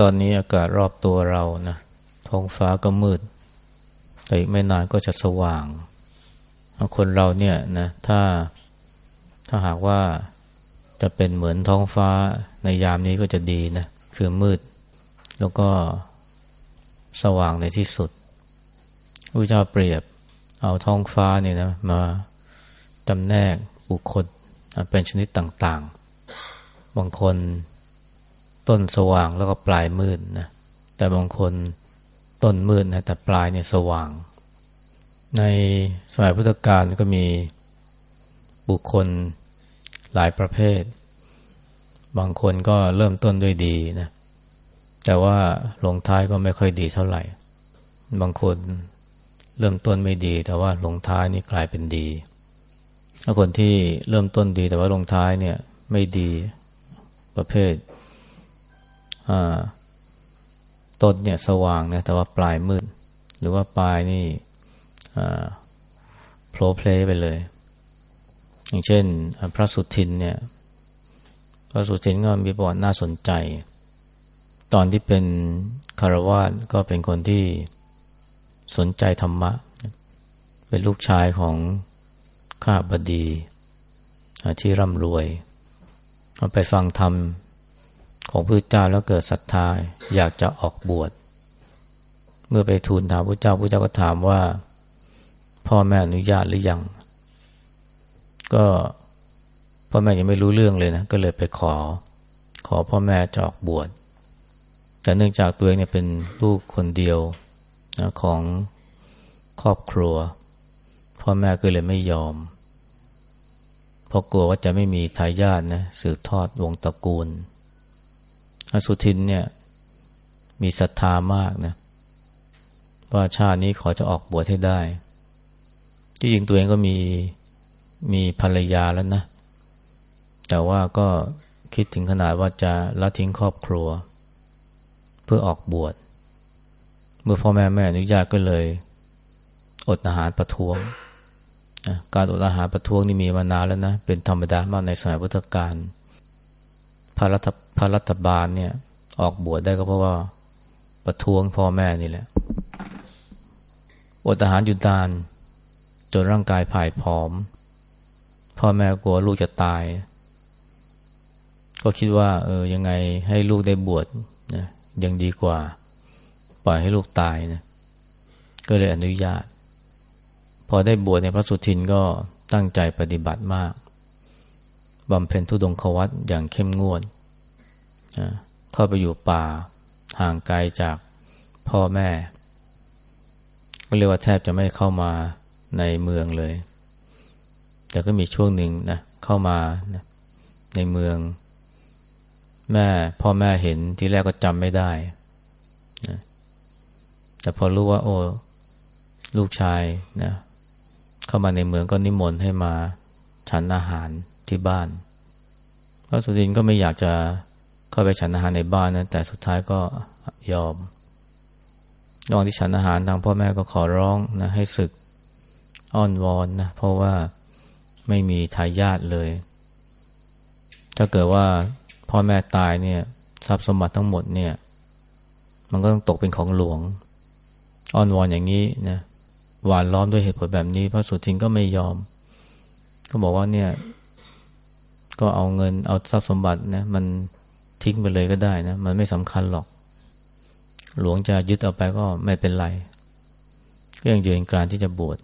ตอนนี้อากาศรอบตัวเรานะท้องฟ้าก็มืด แต่อีกไม่นานก็จะสว่าง คนเราเนี่ยนะถ้าถ้าหากว่าจะเป็นเหมือนท้องฟ้าในยามนี้ก็จะดีนะ คือมืด แล้วก็สว่างในที่สุดพระเจ้าเปรียบเอาท้องฟ้าเนี่ยนะมาจำแนกบุคคลเป็นชนิดต่างๆ บางคน ต้นสว่างแล้วก็ปลายมืดนะแต่บางคนต้นมืดนะแต่ปลายเนี่ยสว่าง ในสมัยพุทธกาลก็มีบุคคลหลายประเภท บางคนก็เริ่มต้นด้วยดีนะแต่ว่าลงท้ายก็ไม่ค่อยดีเท่าไหร่ บางคนเริ่มต้นไม่ดี แต่ว่าลงท้ายนี่กลายเป็นดี ถ้าคนที่เริ่มต้นดีแต่ว่าลงท้ายเนี่ยไม่ดีประเภท ต้นเนี่ยสว่างนะแต่ว่าปลายมืด หรือว่าปลายนี่โผล่เพลไปเลย อย่างเช่น พระสุทินเนี่ย พระสุทินก็มีประวัติน่าสนใจ ตอนที่เป็นคารวาสก็เป็นคนที่สนใจธรรมะ เป็นลูกชายของข้าบดีที่ร่ำรวย ไปฟังธรรม ของพระเจ้าแล้วเกิดศรัทธาอยากจะออกบวช เมื่อไปทูลถามพระเจ้าพระเจ้าก็ถามว่า พ่อแม่อนุญาตหรือยัง ก็พ่อแม่ยังไม่รู้เรื่องเลยนะก็เลยไปขอ ขอพ่อแม่จะออกบวชแต่เนื่องจากตัวเองเนี่ยเป็นลูกคนเดียวนะของครอบครัว พ่อแม่ก็เลยไม่ยอม เพราะกลัวว่าจะไม่มีทายาทนะสืบทอดวงตระกูล อสุทินเนี่ย มีศรัทธามากนะว่าชาตินี้ขอจะออกบวชให้ได้ ที่จริงตัวเองก็มีมีภรรยาแล้วนะ แต่ว่าก็คิดถึงขนาดว่าจะละทิ้งครอบครัว เพื่อออกบวช เมื่อพ่อแม่แม่อนุญาตก็เลย อดอาหารประท้วง การอดอาหารประท้วงนี่มีมานานแล้วนะ เป็นธรรมดามากในสมัยพุทธกาล พระรัฐพระรัฐบาลเนี่ยออกบวชได้ก็เพราะว่าประท้วงพ่อแม่นี่แหละอดอาหารอยู่ดาน จนร่างกายผ่ายผอม พ่อแม่กลัวลูกจะตาย ก็คิดว่า เออยังไงให้ลูกได้บวชนะยังดีกว่า ปล่อยให้ลูกตายนะก็เลยอนุญาต พอได้บวชในพระสุทินก็ตั้งใจปฏิบัติมาก บำเพ็ญทุดงควัตอย่างเข้มงวดเข้าไปอยู่ป่าห่างไกลจากพ่อแม่ ก็เรียกว่าแทบจะไม่เข้ามาในเมืองเลย แต่ก็มีช่วงหนึ่งนะเข้ามาในเมือง แม่พ่อแม่เห็นที่แรกก็จำไม่ได้นะแต่พอรู้ว่าโอ้ลูกชายนะเข้ามาในเมืองก็นิมนต์ให้มาฉันอาหาร ที่บ้านพระสุรินก็ไม่อยากจะเข้าไปฉันอาหารในบ้านนะแต่สุดท้ายก็ยอมระหว่างที่ฉันอาหารทางพ่อแม่ก็ขอร้องนะให้ศึกอ้อนวอนนะเพราะว่าไม่มีทายาทเลย ถ้าเกิดว่าพ่อแม่ตายเนี่ยทรัพย์สมบัติทั้งหมดเนี่ย มันก็ต้องตกเป็นของหลวง อ้อนวอนอย่างนี้นะหวานล้อมด้วยเหตุผลแบบนี้พระสุทินก็ไม่ยอม ก็บอกว่าเนี่ย ก็เอาเงินเอาทรัพย์สมบัตินะมันทิ้งไปเลยก็ได้นะ มันไม่สำคัญหรอก หลวงจะยึดเอาไปก็ไม่เป็นไร ก็ยังยืนกรานที่จะบวช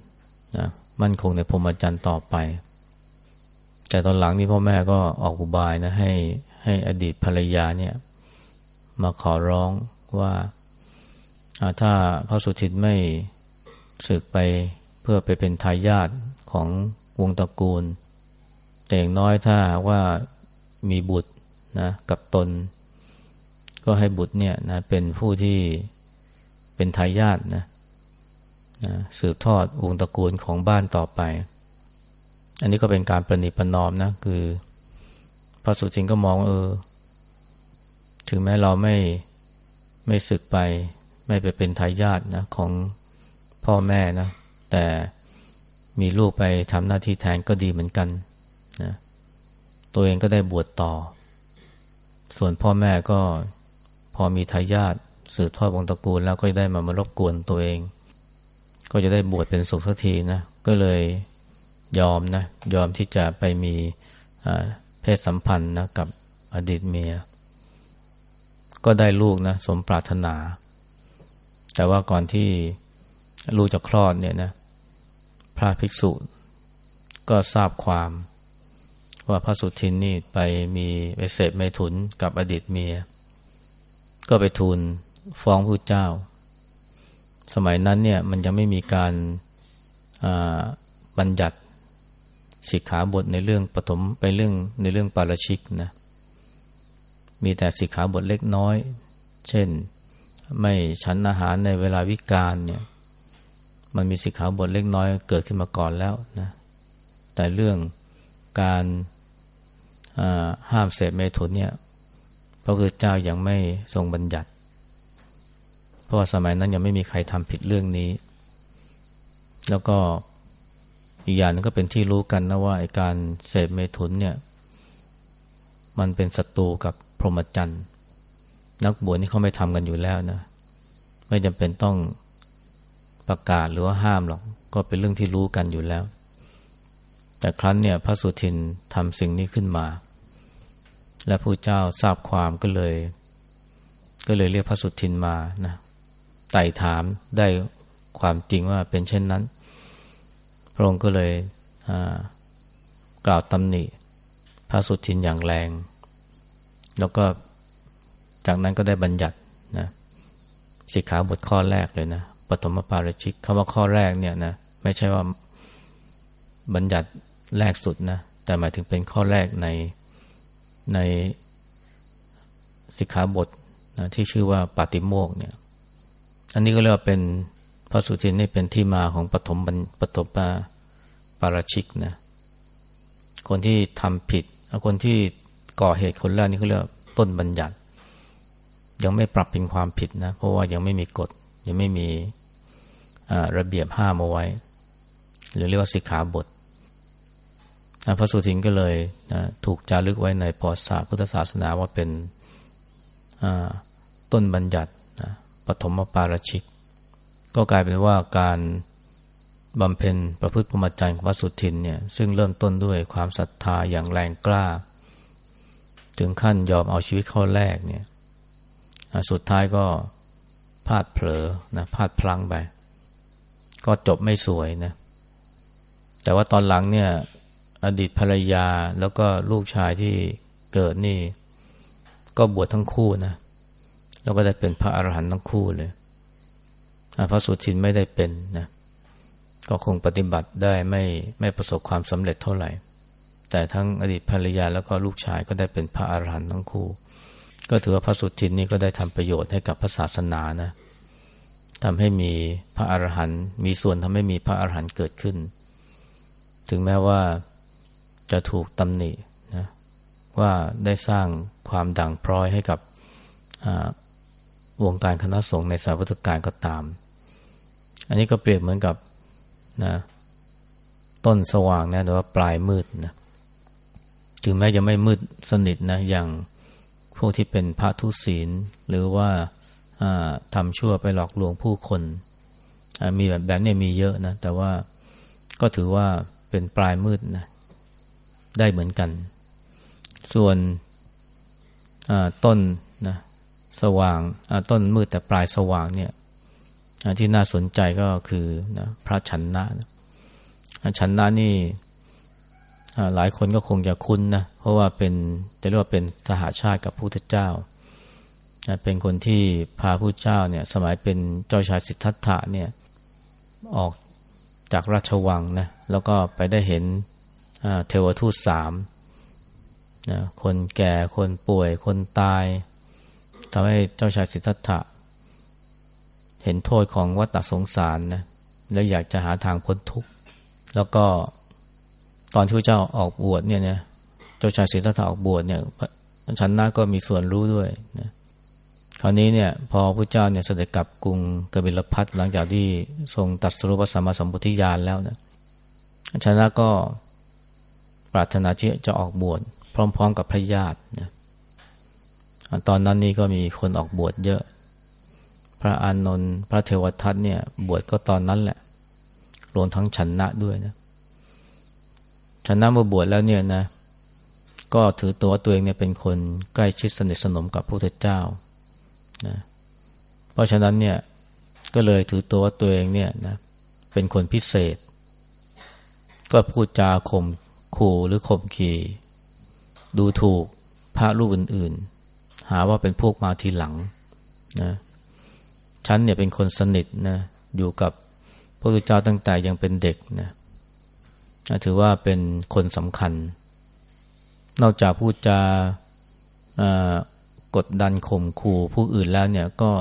นะมั่นคงในพรหมจรรย์ต่อไป แต่ตอนหลังนี่พ่อแม่ก็ออกอุบายนะ ให้ให้อดีตภรรยาเนี่ย มาขอร้องว่าถ้าพระสุทินไม่ศึกไปเพื่อไปเป็นทายาทของวงตระกูล แต่อย่างน้อยถ้าว่ามีบุตรนะกับตน ก็ให้บุตรเนี่ยนะเป็นผู้ที่เป็นทายาทนะนะสืบทอดวงตระกูลของบ้านต่อไป อันนี้ก็เป็นการประนิประนอมนะ คือพระสุจินก็มองเออ ถึงแม้เราไม่ไม่ศึกไป ไม่ไปเป็นทายาทนะของพ่อแม่นะ แต่มีลูกไปทำหน้าที่แทนก็ดีเหมือนกัน ตัวเองก็ได้บวชต่อ ส่วนพ่อแม่ก็พอมีทายาทสืบทอดวงตระกูลแล้วก็ได้มามารบกวนตัวเอง ก็จะได้บวชเป็นสุขสักทีนะ ก็เลยยอมนะ ยอมที่จะไปมีเพศสัมพันธ์นะกับอดีตเมีย ก็ได้ลูกนะสมปรารถนา แต่ว่าก่อนที่ลูกจะคลอดเนี่ยนะ พระภิกษุก็ทราบความ ว่าพระสุทินนี่ไปมีไปเสพไม่ถุนกับอดีตเมีย ก็ไปทูลฟ้องพระเจ้า สมัยนั้นเนี่ยมันยังไม่มีการบัญญัติสิกขาบทในเรื่องปฐมไปเรื่องในเรื่องปาราชิกนะมีแต่สิกขาบทเล็กน้อย เช่นไม่ฉันอาหารในเวลาวิกาลเนี่ย มันมีสิกขาบทเล็กน้อยเกิดขึ้นมาก่อนแล้วนะแต่เรื่องการ ห้ามเสพเมถุนเนี่ยพระพุทธเจ้ายังไม่ทรงบัญญัติ เพราะว่าสมัยนั้นยังไม่มีใครทำผิดเรื่องนี้ แล้วก็อีกอย่างนึงก็เป็นที่รู้กันนะว่าไอการเสพเมถุนเนี่ย มันเป็นศัตรูกับพรหมจรรย์นักบวชนี่เขาไม่ทำกันอยู่แล้วนะไม่จำเป็นต้องประกาศหรือว่าห้ามหรอก ก็เป็นเรื่องที่รู้กันอยู่แล้ว แต่ครั้นเนี่ยพระสุทินทำสิ่งนี้ขึ้นมา และผู้เจ้าทราบความก็เลย ก็เลยเรียกพระสุทินมานะไต่ถามได้ความจริงว่าเป็นเช่นนั้น พระองค์ก็เลยกล่าวตำหนิพระสุทินอย่างแรง แล้วก็จากนั้นก็ได้บัญญัตินะสิกขาบทข้อแรกเลยนะปฐมปาราชิกคำว่าข้อแรกเนี่ยนะไม่ใช่ว่าบัญญัติแรกสุดนะแต่หมายถึงเป็นข้อแรกใน ในสิกขาบทนะที่ชื่อว่าปาติโมกเนี่ย อันนี้ก็เรียกว่าเป็นพระสุทินนี่เป็นที่มาของปฐมปฐมปาปาราชิกนะ คนที่ทำผิด คนที่ก่อเหตุคนแรกนี่เขาเรียกต้นบัญญัติ ยังไม่ปรับเป็นความผิดนะ เพราะว่ายังไม่มีกฎ ยังไม่มีระเบียบห้ามเอาไว้ หรือเรียกว่าสิกขาบท พระสุทินก็เลยถูกจารึกไว้ในปอศาสพุทธศาสนาว่าเป็นต้นบัญญัติปฐมปาราชิก ก็กลายเป็นว่าการบำเพ็ญประพฤติพรหมจรรย์ของพระสุทินเนี่ยซึ่งเริ่มต้นด้วยความศรัทธาอย่างแรงกล้า ถึงขั้นยอมเอาชีวิตเข้าแลกเนี่ยสุดท้ายก็พลาดเผลอนะพลาดพลั้งไป ก็จบไม่สวยนะแต่ว่าตอนหลังเนี่ย อดีตภรรยาแล้วก็ลูกชายที่เกิดนี่ ก็บวชทั้งคู่นะ แล้วก็ได้เป็นพระอรหันต์ทั้งคู่เลยพระสุทินไม่ได้เป็นนะก็คงปฏิบัติได้ไม่ไม่ประสบความสำเร็จเท่าไหร่ แต่ทั้งอดีตภรรยาแล้วก็ลูกชายก็ได้เป็นพระอรหันต์ทั้งคู่ ก็ถือว่าพระสุทินนี่ก็ได้ทำประโยชน์ให้กับพระศาสนานะทำให้มีพระอรหันต์มีส่วนทำให้มีพระอรหันต์เกิดขึ้น ถึงแม้ว่า จะถูกตำหนินะว่าได้สร้างความด่างพร้อยให้กับวงการคณะสงฆ์ในสายวัตการก็ตาม อันนี้ก็เปรียบเหมือนกับนะต้นสว่างนะแต่ว่าปลายมืดนะถึงแม้จะไม่มืดสนิทนะอย่างพวกที่เป็นพระทุศีล หรือว่าทำชั่วไปหลอกลวงผู้คน มีแบบแบบนี้มีเยอะนะ แต่ว่าก็ถือว่าเป็นปลายมืดนะ ได้เหมือนกัน ส่วนต้นนะสว่างต้นมืดแต่ปลายสว่างเนี่ยที่น่าสนใจก็คือนะพระชันนะนะชันนะนี่หลายคนก็คงจะคุ้นนะเพราะว่าเป็นจะเรียกว่าเป็นสหาชาติกับพระพุทธเจ้า เป็นคนที่พาผู้เจ้าเนี่ยสมัยเป็นเจ้าชายสิทธัตถะเนี่ยออกจากราชวังนะแล้วก็ไปได้เห็น เทวทูตสามนะคนแก่คนป่วยคนตายทำให้เจ้าชายสิทธัตถะ เห็นโทษของวัฏสงสารนะแล้วอยากจะหาทางพ้นทุกข์ แล้วก็ตอนที่พระเจ้าออกบวชเนี่ยนะเจ้าชายสิทธัตถะออกบวชเนี่ยชันนาก็มีส่วนรู้ด้วยนะคราวนี้เนี่ยพอพระเจ้าเนี่ยเสด็จกลับกรุงกบิลพัทหลังจากที่ทรงตัดสรุปสัมมาสัมพุทธิญาณแล้วนะชันนาก็ ปรารถนาที่จะออกบวชพร้อม ๆ กับพระญาตินะตอนนั้นนี่ก็มีคนออกบวชเยอะ พระอานนท์พระเทวทัตเนี่ยบวชก็ตอนนั้นแหละ รวมทั้งชนะด้วยนะชนะเมื่อบวชแล้วเนี่ยนะ ก็ถือตัวตัวเองเนี่ยเป็นคนใกล้ชิดสนิทสนมกับพระพุทธเจ้านะเพราะฉะนั้นเนี่ยก็เลยถือตัวตัวเองเนี่ยนะเป็นคนพิเศษ ก็พูดจาข่ม ขู่หรือข่มขีดูถูกพระรูปอื่นๆ หาว่าเป็นพวกมาทีหลังนะฉันเนี่ยเป็นคนสนิทนะอยู่กับพระพุทธเจ้าตั้งแต่ยังเป็นเด็กนะถือว่าเป็นคนสำคัญ นอกจากพูดจากดดันข่มขู่ผู้อื่นแล้วเนี่ยก็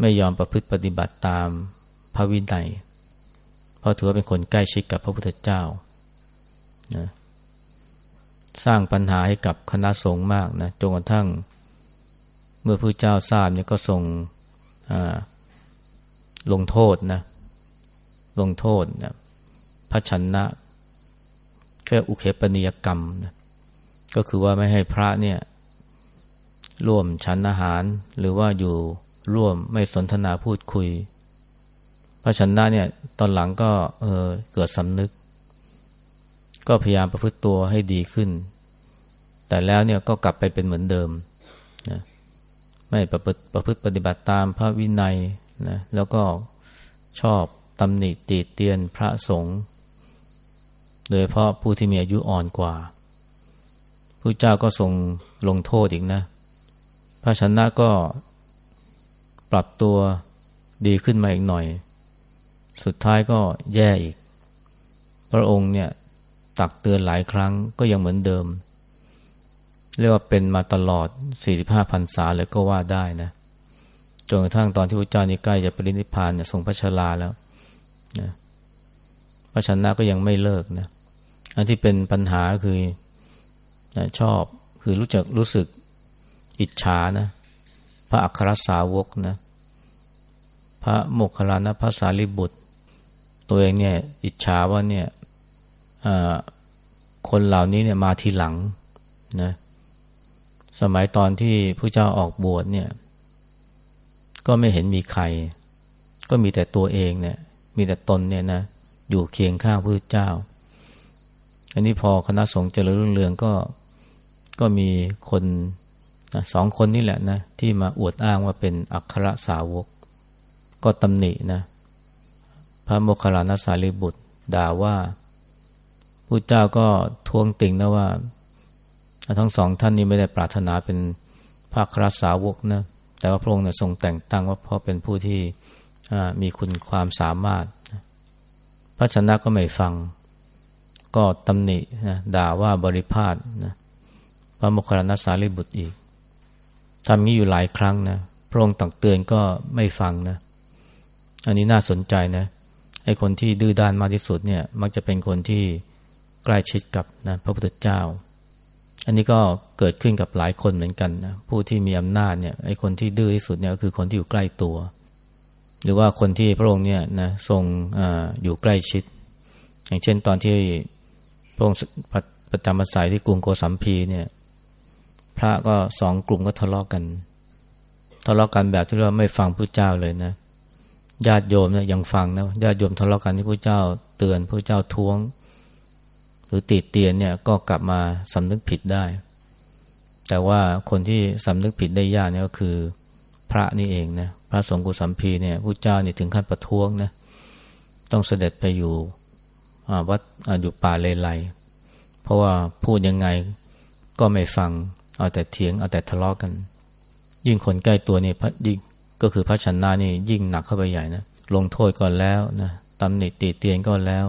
ไม่ยอมประพฤติปฏิบัติตามพระวินัยเพราะถือว่าเป็นคนใกล้ชิดกับพระพุทธเจ้า นะสร้างปัญหาให้กับคณะสงฆ์มากนะจนกระทั่ง เมื่อพระเจ้าทราบเนี่ยก็ส่งลงโทษนะ ลงโทษนะพระชนะแค่อุเคปนิยกรรมนะก็คือว่าไม่ให้พระเนี่ย ร่วมฉันอาหาร หรือว่าอยู่ร่วมไม่สนทนาพูดคุย พระชนะเนี่ย ตอนหลังก็เออเกิดสำนึก ก็พยายามประพฤติตัวให้ดีขึ้น แต่แล้วเนี่ยก็กลับไปเป็นเหมือนเดิมนะไม่ประพฤติประพฤติปฏิบัติตามพระวินัยนะแล้วก็ชอบตำหนิตีเตียนพระสงฆ์โดยเพราะผู้ที่มีอายุอ่อนกว่าผู้เจ้าก็ทรงลงโทษอีกนะ พระชนะก็ปรับตัวดีขึ้นมาอีกหน่อย สุดท้ายก็แย่อีก พระองค์เนี่ย ตักเตือนหลายครั้งก็ยังเหมือนเดิม เรียกว่าเป็นมาตลอด 45พรรษาเลยก็ว่าได้นะจนกระทั่งตอนที่พระเจ้านี่ใกล้จะปรินิพพานเนี่ยทรงพระชราแล้วนะพระชนะก็ยังไม่เลิกนะอันที่เป็นปัญหาคือนะชอบคือรู้จักรู้สึกอิจฉานะ พระอัครสาวกนะ พระโมคคัลลานะพระสารีบุตร ตัวเองเนี่ย อิจฉาว่าเนี่ย คนเหล่านี้เนี่ยมาทีหลังนะสมัยตอนที่ผู้เจ้าออกบวชเนี่ย ก็ไม่เห็นมีใคร ก็มีแต่ตัวเองเนี่ย มีแต่ตนเนี่ยนะอยู่เคียงข้างพระเจ้า อันนี้พอคณะสงฆ์เจริญรุ่งเรืองก็ก็มีคนนะสองคนนี่แหละนะ ที่มาอวดอ้างว่าเป็นอัครสาวก ก็ตำหนินะ พระโมคคัลลานะสารีบุตรด่าว่า พุทธเจ้าก็ทวงติงนะว่า ทั้งสองท่านนี้ไม่ได้ปรารถนาเป็นพระคราสาวกนะแต่ว่าพระองค์เนี่ยทรงแต่งตั้งว่าเพราะเป็นผู้ที่มีคุณความสามารถ พระชนะก็ไม่ฟัง ก็ตำหนินะด่าว่าบริพาทนะพระมคคลานัสารีบุตรอีกทำนี้อยู่หลายครั้งนะพระองค์ตักเตือนก็ไม่ฟังนะอันนี้น่าสนใจนะไอ้คนที่ดื้อด้านมากที่สุดเนี่ย มักจะเป็นคนที่ ใกล้ชิดกับนะพระพุทธเจ้า อันนี้ก็เกิดขึ้นกับหลายคนเหมือนกันนะผู้ที่มีอำนาจเนี่ยไอ้คนที่ดื้อที่สุดเนี่ยก็คือคนที่อยู่ใกล้ตัว หรือว่าคนที่พระองค์เนี่ยนะทรงออยู่ใกล้ชิด อย่างเช่นตอนที่พระองค์ประจำพรรษาที่กรุงโกสัมพีเนี่ย พระก็สองกลุ่มก็ทะเลาะกกันทะเลาะกกันแบบที่เราไม่ฟังพระเจ้าเลยนะ ญาติโยมเนี่ยยังฟังนะญาติโยมทะเลาะกันที่พระเจ้าเตือนพระเจ้าท้วง รือติดเตียนเนี่ยก็กลับมาสำนึกผิดได้ แต่ว่าคนที่สำนึกผิดได้ยากเนี่ยก็คือพระนี่เองนะพระสงฆ์กุสัมพีเนี่ยผู้เจ้านี่ถึงขั้นประท้วงนะต้องเสด็จไปอยู่วัดออยู่ป่าเลไลเพราะว่าพูดยังไงก็ไม่ฟังเอาแต่เถียงเอาแต่ทะเลาะกกัน ยิ่งคนใกล้ตัวนี่พระยิ่งก็คือพระชนนานี่ยิ่งหนักเข้าไปใหญ่นะลงโทษก่อนแล้วนะตำหนิตีเตียนก็แล้ว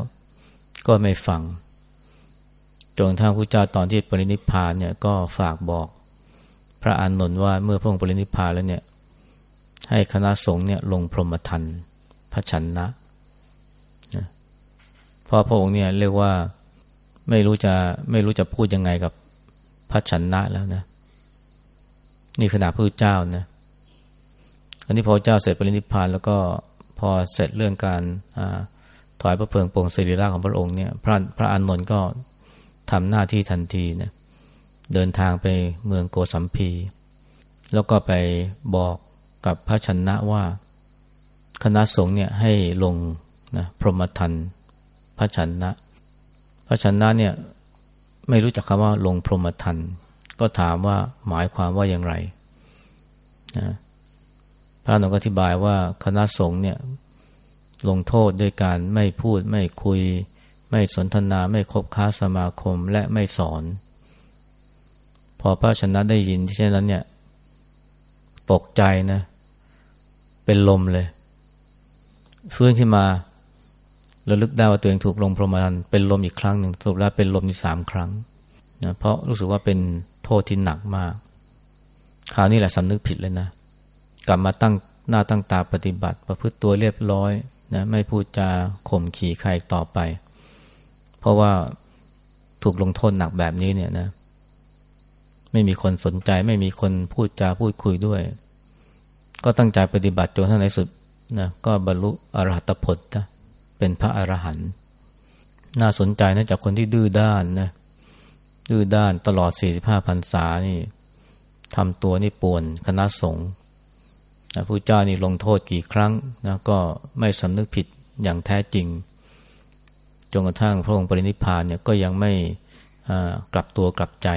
ก็ไม่ฟัง จนทาพระเจ้าตอนที่ปรินิพานเนี่ยก็ฝากบอกพระอานนท์ว่าเมื่อพระองค์ปรินิพานแล้วเนี่ยให้คณะสงฆ์เนี่ยลงพรหมทันพระชันนะนะเพราะพระองค์เนี่ยเรียกว่าไม่รู้จะไม่รู้จะพูดยังไงกับพระชันนะแล้วนะ นี่ขนาดพระเจ้านะอันนี้พอเจ้าเสร็จปรินิพานแล้วก็พอเสร็จเรื่องการถอยพระเพลิงปรงศิริราของพระองค์เนี่ย พระพระอานนท์ก็ ทำหน้าที่ทันทีนะเดินทางไปเมืองโกสัมพี แล้วก็ไปบอกกับพระชนะว่า คณะสงฆ์เนี่ยให้ลงนะพรหมทันพระชนะ พระชนะเนี่ยไม่รู้จักคำว่าลงพรหมทันก็ถามว่าหมายความว่าอย่างไรนะพระนงก็อธิบายว่าคณะสงฆ์เนี่ยลงโทษด้วยการไม่พูดไม่คุย ไม่สนทนาไม่คบค้าสมาคมและไม่สอน พอพระชนะได้ยินที่เช่นนั้นเนี่ย ตกใจนะ เป็นลมเลยฟื้นขึ้นมาระลึกได้ว่าตัวเองถูกลงพรหมทันเป็นลมอีกครั้งหนึ่งสรุปแล้วเป็นลมที่สามครั้งนะเพราะรู้สึกว่าเป็นโทษที่หนักมากคราวนี้แหละสำนึกผิดเลยนะกลับมาตั้งหน้าตั้งตาปฏิบัติ ประพฤติตัวเรียบร้อยนะไม่พูดจาข่มขี่ใครต่อไป เพราะว่าถูกลงโทษหนักแบบนี้เนี่ยนะ ไม่มีคนสนใจ ไม่มีคนพูดจาพูดคุยด้วย ก็ตั้งใจปฏิบัติจนท่านในสุดนะก็บรรลุอรหัตผลนะเป็นพระอรหันต์น่าสนใจนะจากคนที่ดื้อด้านนะดื้อด้านตลอดสี่สิบห้าพรรษานี่ทำตัวนี่ป่วนคณะสงฆ์นะพระเจ้านี่ลงโทษกี่ครั้งนะก็ไม่สำนึกผิดอย่างแท้จริง จนกระทั่งพระองค์ปรินิพานเนี่ยก็ยังไม่กลับตัวกลับใจ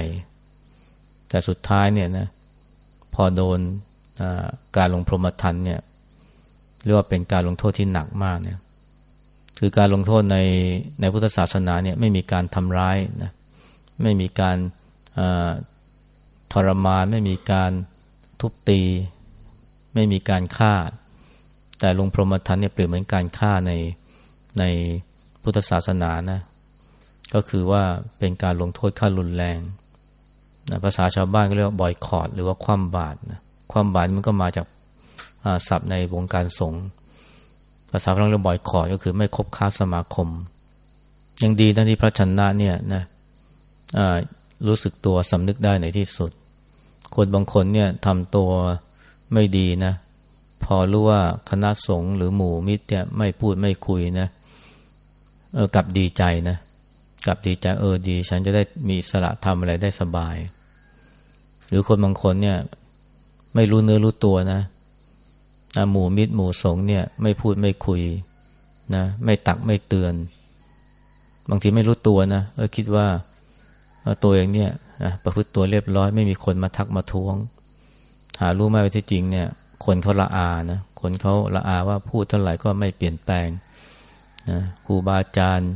แต่สุดท้ายเนี่ยนะพอโดนการลงพรหมทันเนี่ยเรียกว่าเป็นการลงโทษที่หนักมากเนี่ยคือการลงโทษในในพุทธศาสนาเนี่ยไม่มีการทำร้ายนะไม่มีการทรมาน ไม่มีการทุบตี ไม่มีการฆ่า แต่ลงพรหมทันเนี่ยเปรียบเหมือนการฆ่าในใน พุทธศาสนานะก็คือว่าเป็นการลงโทษขั้นรุนแรงนะภาษาชาวบ้านก็เรียกว่าบอยคอร์ดหรือว่าคว่ำบาตรนะคว่ำบาตรมันก็มาจากศัพท์ในวงการสงฆ์ภาษาพลังเรียกบอยคอร์ดก็คือไม่คบค้าสมาคม ยังดีนะที่พระชนะเนี่ยนะรู้สึกตัวสำนึกได้ในที่สุด คนบางคนเนี่ยทำตัวไม่ดีนะ พอรู้ว่าคณะสงฆ์หรือหมู่มิตรเนี่ยไม่พูดไม่คุยนะเเออกลับดีใจนะกลับดีใจเออดี ฉันจะได้มีสละทำอะไรได้สบาย หรือคนบางคนเนี่ย ไม่รู้เนื้อรู้ตัวนะหมู่มิตรหมู่สงฆ์เนี่ย ไม่พูดไม่คุยนะไม่ตักไม่เตือน บางทีไม่รู้ตัวนะเออคิดว่าตัวเองเนี่ยประพฤติตัวเรียบร้อยไม่มีคนมาทักมาท้วง หารู้ไหมว่าที่จริงเนี่ย คนเขาละอานะคนเขาละอาว่าพูดเท่าไหร่ก็ไม่เปลี่ยนแปลง นะครูบาอาจารย์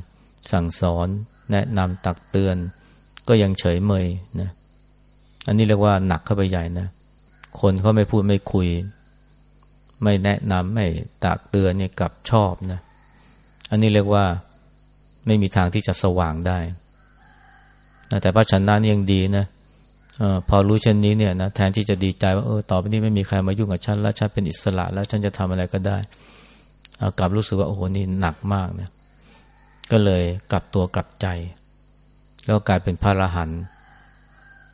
สั่งสอน แนะนำตักเตือน ก็ยังเฉยเมยนะอันนี้เรียกว่าหนักเข้าไปใหญ่นะ คนเขาไม่พูดไม่คุย ไม่แนะนำไม่ตักเตือนเนี่ยกับชอบนะ อันนี้เรียกว่าไม่มีทางที่จะสว่างได้นะแต่พระชนะนี่ยังดีนะอพอรู้เช่นนี้เนี่ยนะแทนที่จะดีใจว่าเออต่อไปนี้ไม่มีใครมายุ่งกับฉันแล้วฉันเป็นอิสระแล้วฉันจะทำอะไรก็ได้ กลับรู้สึกว่าโอ้โหนี่หนักมากนะก็เลยกลับตัวกลับใจ แล้วกลายเป็นพระอรหันต์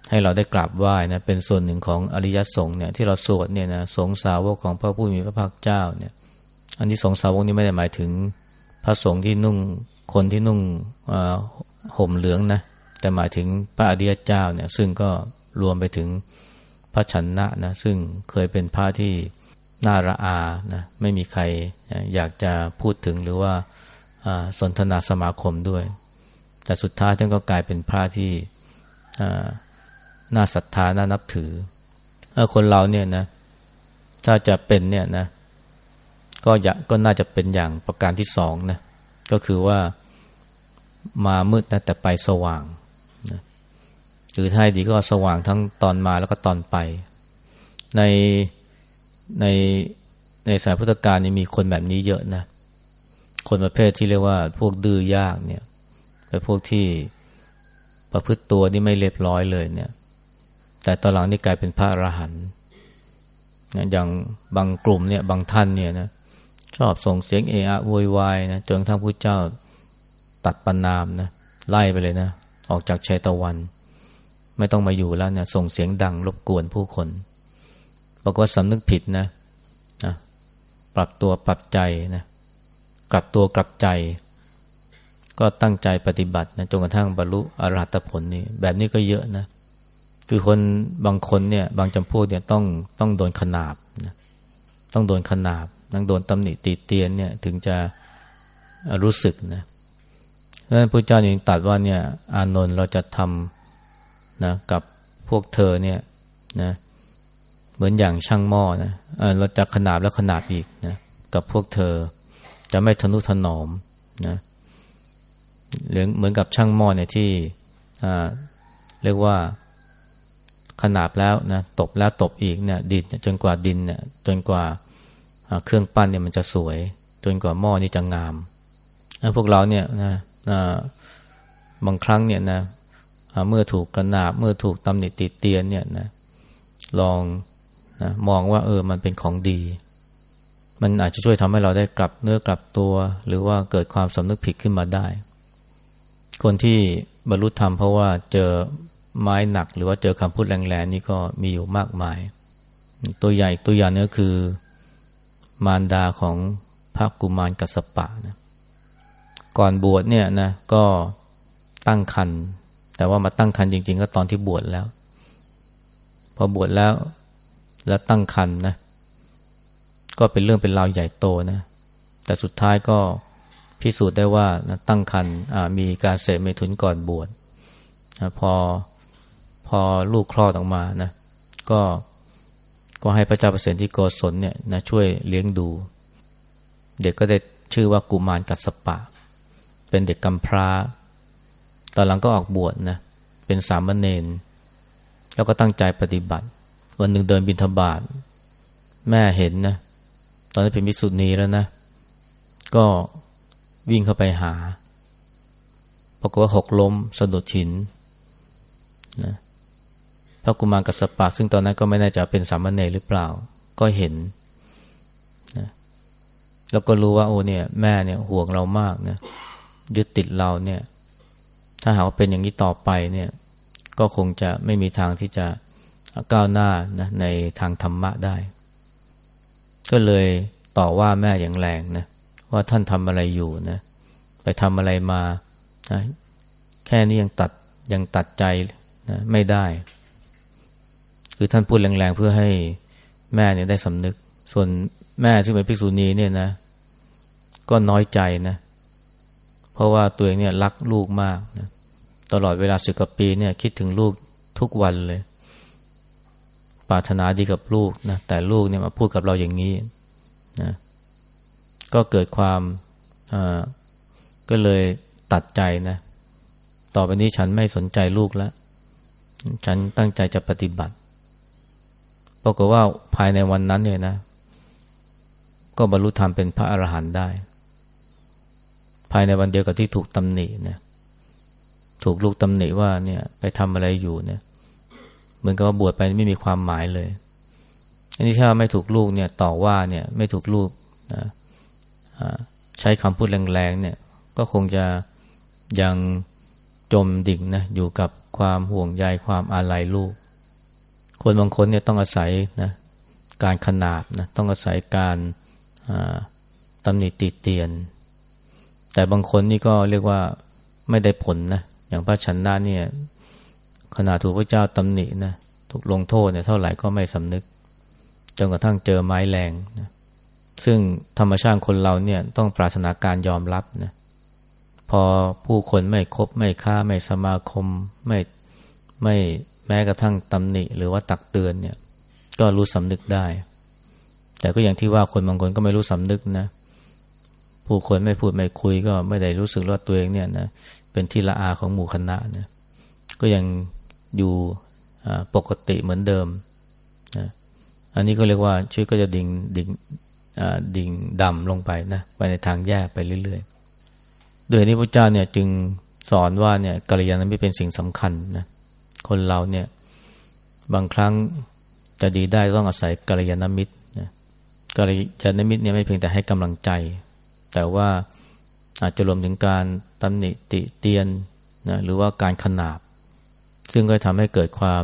ให้เราได้กราบไหว้นะเป็นส่วนหนึ่งของอริยสงฆ์เนี่ยที่เราสวดเนี่ยนะสงสาวกของพระผู้มีพระภาคเจ้าเนี่ย อันนี้สงสาวกนี้ไม่ได้หมายถึงพระสงฆ์ที่นุ่งคนที่นุ่งห่มเหลืองนะแต่หมายถึงพระอริยเจ้าเนี่ย ซึ่งก็รวมไปถึงพระชนะนะซึ่งเคยเป็นพระที่ น่าระอานะไม่มีใครอยากจะพูดถึงหรือว่าสนทนาสมาคมด้วย แต่สุดท้ายท่านก็กลายเป็นพระที่น่าศรัทธาน่านับถือคนเราเนี่ยนะถ้าจะเป็นเนี่ยนะก็อยากก็น่าจะเป็นอย่างประการที่สองนะก็คือว่ามามืดนะแต่ไปสว่างหรือถ้าดีก็สว่างทั้งตอนมาแล้วก็ตอนไป ใน ในในสายพุทธกาลนี่มีคนแบบนี้เยอะนะ คนประเภทที่เรียกว่าพวกดื้อยากเนี่ยเป็นพวกที่ประพฤติตัวนี่ไม่เรียบร้อยเลยเนี่ย แต่ตอนหลังนี่กลายเป็นพระอรหันต์อย่างบางกลุ่มเนี่ยบางท่านเนี่ยนะชอบส่งเสียงเอะอะโวยวายนะจนทั้งผู้เจ้าตัดปนามนะไล่ไปเลยนะ ออกจากชัยตะวัน ไม่ต้องมาอยู่แล้วเนี่ยส่งเสียงดังรบกวนผู้คน บอกว่าสำนึกผิดนะนะปรับตัวปรับใจนะกลับตัวกลับใจ ก็ตั้งใจปฏิบัตินะจนกระทั่งบรรลุอรหัตผลนี่แบบนี้ก็เยอะนะ คือคนบางคนเนี่ย บางจำพวกเนี่ยต้องต้องโดนขนาบนะต้องโดนขนาบต้องโดนตำหนิตีเตียนเนี่ยถึงจะรู้สึกนะเพราะฉะนั้นพระเจ้ายังตัดว่าเนี่ย อานนท์เราจะทำนะกับพวกเธอเนี่ยนะ เหมือนอย่างช่างหม้อนะเราจะขนาบแล้วขนาบอีกนะกับพวกเธอจะไม่ทนุถนอมนะหรือเหมือนกับช่างหม้อเนี่ยที่เรียกว่าขนาบแล้วนะตบแล้วตบอีกเนี่ยดินจนกว่าดินเนี่ยจนกว่าเครื่องปั้นเนี่ยมันจะสวย จนกว่าหม้อนี่จะงามพวกเราเนี่ยนะบางครั้งเนี่ยนะเมื่อถูกกระนาบเมื่อถูกตำหนิติเตียนเนี่ยนะลอง นะมองว่าเออมันเป็นของดี มันอาจจะช่วยทำให้เราได้กลับเนื้อกลับตัว หรือว่าเกิดความสำนึกผิดขึ้นมาได้ คนที่บรรลุธรรมเพราะว่าเจอไม้หนัก หรือว่าเจอคำพูดแรงๆนี่ก็มีอยู่มากมาย ตัวใหญ่ตัวอย่างเนี้อคือมารดาของพระกุมารกัสปะนะก่อนบวชเนี่ยนะก็ตั้งคันแต่ว่ามาตั้งคันจริง ๆ ก็ตอนที่บวชแล้ว พอบวชแล้ว แล้วตั้งคันนะ ก็เป็นเรื่องเป็นราวใหญ่โตนะ แต่สุดท้ายก็พิสูจน์ได้ว่านะตั้งคันมีการเสพเมถุนก่อนบวชนะพอพอลูกคลอดออกมานะก็ก็ให้พระเจ้าเปรตที่โกศลเนี่ยนะช่วยเลี้ยงดู เด็กก็ได้ชื่อว่ากุมารกัสปะ เป็นเด็กกำพร้า ตอนหลังก็ออกบวชนะเป็นสามเณรแล้วก็ตั้งใจปฏิบัติ วันหนึ่งเดินบินทบาทแม่เห็นนะ ตอนนี้เป็นมิสุนีแล้วนะ ก็วิ่งเข้าไปหาปรากฏว่าหกล้มสะดุดหินนะพระกุมารกัสปะซึ่งตอนนั้นก็ไม่แน่ใจเป็นสามเณรหรือเปล่า ก็เห็นนะแล้วก็รู้ว่าโอ้เนี่ย แม่เนี่ยห่วงเรามากนะยึดติดเราเนี่ย ถ้าหากว่าเป็นอย่างนี้ต่อไปเนี่ย ก็คงจะไม่มีทางที่จะ ก้าวหน้านะในทางธรรมะได้ ก็เลยต่อว่าแม่อย่างแรงนะว่าท่านทำอะไรอยู่นะไปทำอะไรมานะแค่นี้ยังตัดยังตัดใจนะไม่ได้ คือท่านพูดแรงๆเพื่อให้แม่เนี่ยได้สำนึก ส่วนแม่ซึ่งเป็นภิกษุณีเนี่ยนะ ก็น้อยใจนะ เพราะว่าตัวเองเนี่ยรักลูกมากนะตลอดเวลาสิบกว่าปีเนี่ยคิดถึงลูกทุกวันเลย ปรารถนาดีกับลูกนะแต่ลูกเนี่ยมาพูดกับเราอย่างนี้นะก็เกิดความก็เลยตัดใจนะ ต่อไปนี้ฉันไม่สนใจลูกแล้ว ฉันตั้งใจจะปฏิบัติปรากฏว่าภายในวันนั้นเนี่ยนะ ก็บรรลุธรรมเป็นพระอรหันต์ได้ ภายในวันเดียวกับที่ถูกตำหนินะถูกลูกตำหนิว่าเนี่ย ไปทำอะไรอยู่เนี่ย มือนกับว่าบวชไปไม่มีความหมายเลย อันนี้ถ้าไม่ถูกลูกเนี่ยต่อว่าเนี่ยไม่ถูกลูกนะใช้คำพูดแรงๆเนี่ยก็คงจะยังจมดิ่งนะอยู่กับความห่วงใยความอาลัยลูก คนบางคนเนี่ยต้องอาศัยนะการขนาบนะต้องอาศัยการตำหนิติเตียน แต่บางคนนี่ก็เรียกว่าไม่ได้ผลนะอย่างพระชันนาเนี่ย ขณะถูกพระเจ้าตำหนินะถูกลงโทษเนี่ยเท่าไหร่ก็ไม่สำนึก จนกระทั่งเจอไม้แรงนะซึ่งธรรมชาติคนเราเนี่ยต้องปรารถนาการยอมรับนะพอผู้คนไม่คบไม่ค้าไม่สมาคม ไม่ไม่แม้กระทั่งตำหนิ หรือว่าตักเตือนเนี่ย ก็รู้สำนึกได้ แต่ก็อย่างที่ว่าคนบางคนก็ไม่รู้สำนึกนะ ผู้คนไม่พูดไม่คุยก็ไม่ได้รู้สึกว่าตัวเองเนี่ยนะเป็นที่ละอาของหมู่คณะนะก็ยัง อยู่ปกติเหมือนเดิมนะอันนี้ก็เรียกว่าชีวิตก็จะดิ่งดิ่งดิ่งดำลงไปนะไปในทางแย่ไปเรื่อยๆ โดยนี้พระเจ้าเนี่ยจึงสอนว่าเนี่ยกัลยาณมิตรเป็นสิ่งสำคัญนะคนเราเนี่ยบางครั้งจะดีได้ต้องอาศัยกัลยาณมิตรนะกัลยาณมิตรเนี่ยไม่เพียงแต่ให้กำลังใจ แต่ว่าอาจจะรวมถึงการตำหนิติเตียนนะหรือว่าการขนาบ ซึ่งก็ทำให้เกิดความ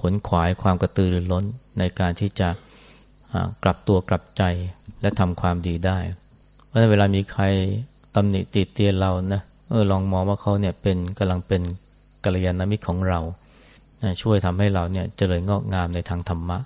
ขนขวายความกระตือรือร้นในการที่จะกลับตัวกลับใจและทำความดีได้ เพราะฉะนั้นเวลามีใครตำหนิติเตียนเรานะเออลองมองว่าเขาเนี่ยเป็นกำลังเป็นกัลยาณมิตรของเรา ช่วยทำให้เราเนี่ยเจริญงอกงามในทางธรรมะ